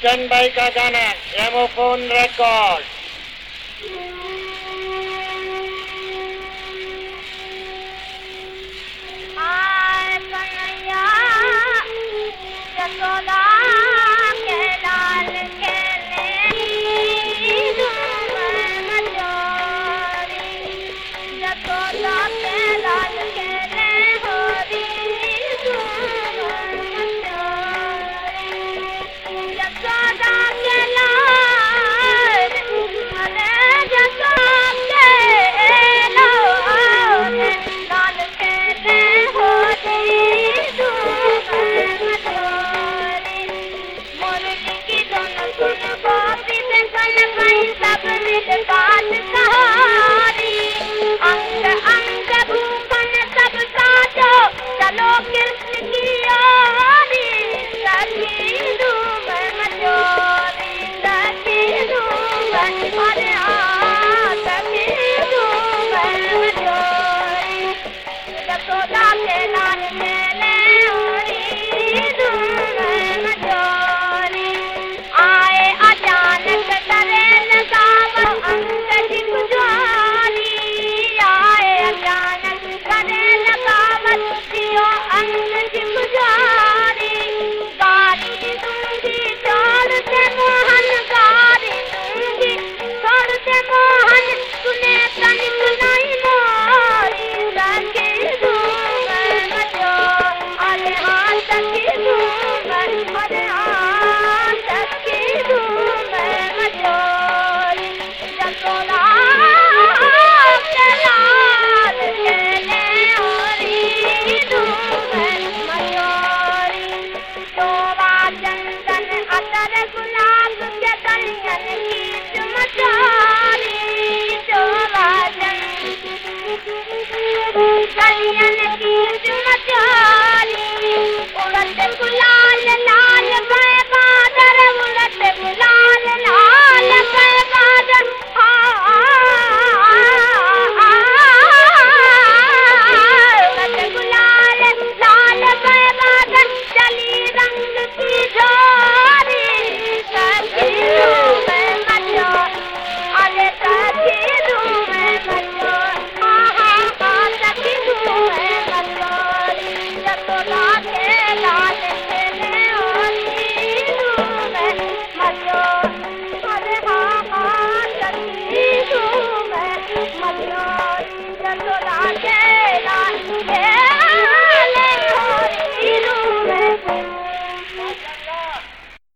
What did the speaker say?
Stand by Kazana, gramophone record. Thank you.